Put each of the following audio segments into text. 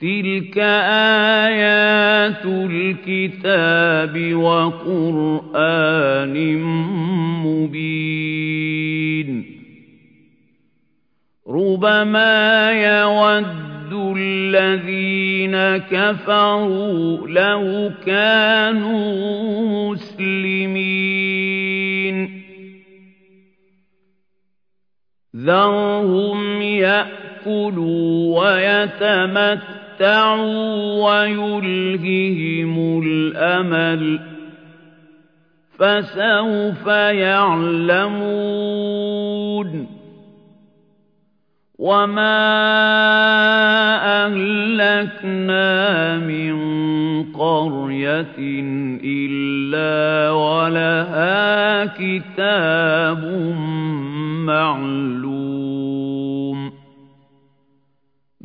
تلك آيات الكتاب وقرآن مبين ربما يود الذين كفروا لو كانوا مسلمين ذرهم يأكلوا ويتمتعوا ويلههم الأمل فسوف يعلمون وما أهلكنا من قرية إلا ولها كتاب معلوم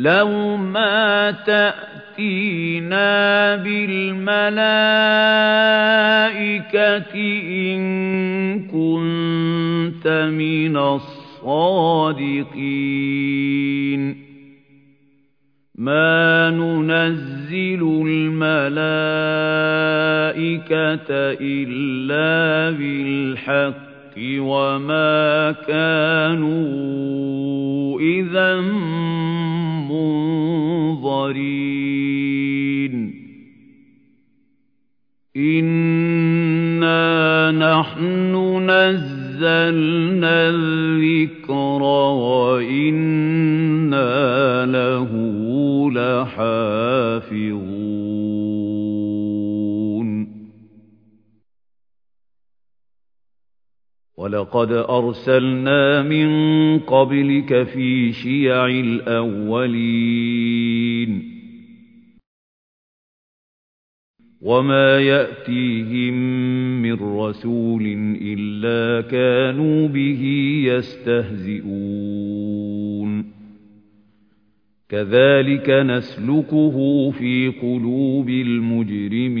لو ما تأتينا بالملائكة إن كنت من الصادقين ما ننزل الملائكة إلا بالحق وما كانوا إذا منظرين إنا نحن نزل نزلنا الذكر وإنا له لحافظون ولقد أرسلنا من قبلك في شيع الأولين. وما يأتيهم من رسول إلا كانوا به يستهزئون. كذلك نسلكه في قلوب المجرمين.